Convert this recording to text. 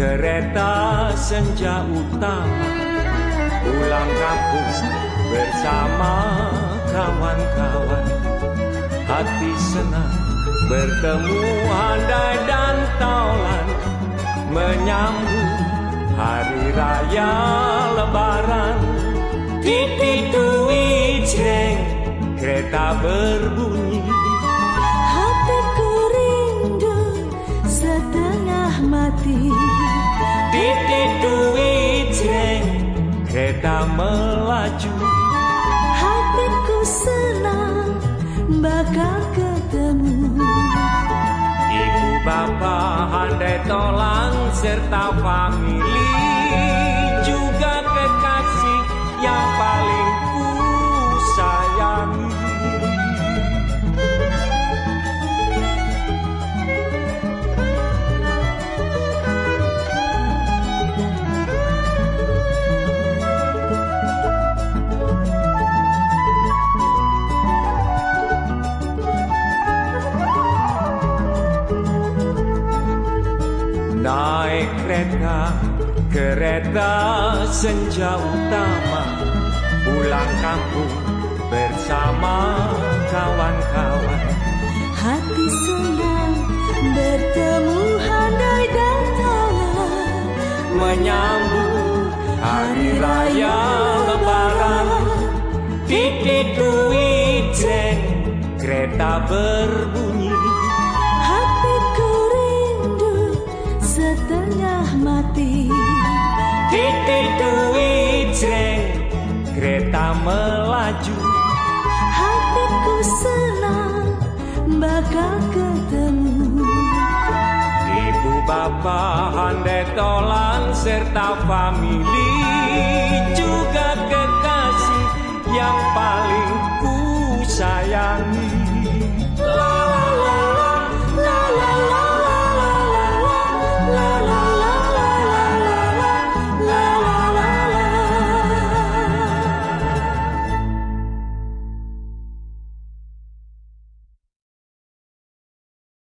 kereta senja utama. Pulang kampung bersama kawan-kawan. Hati senang bertemu handai dan taulan. Menyambut hari raya lebaran. Titik duit kereta berbunyi kereta melaju. Hatiku senang bakal ketemu. Ibu bapak handai tolang serta famili juga kekasih yang paling Naik kereta, kereta senja utama. Pulang kampung bersama kawan-kawan. Hati senang bertemu handai dan taulan Menyambut hari raya lebaran. Titik duit kereta berbunyi Titik duit kereta melaju. Hatiku senang bakal ketemu. Ibu bapak handai tolan serta famili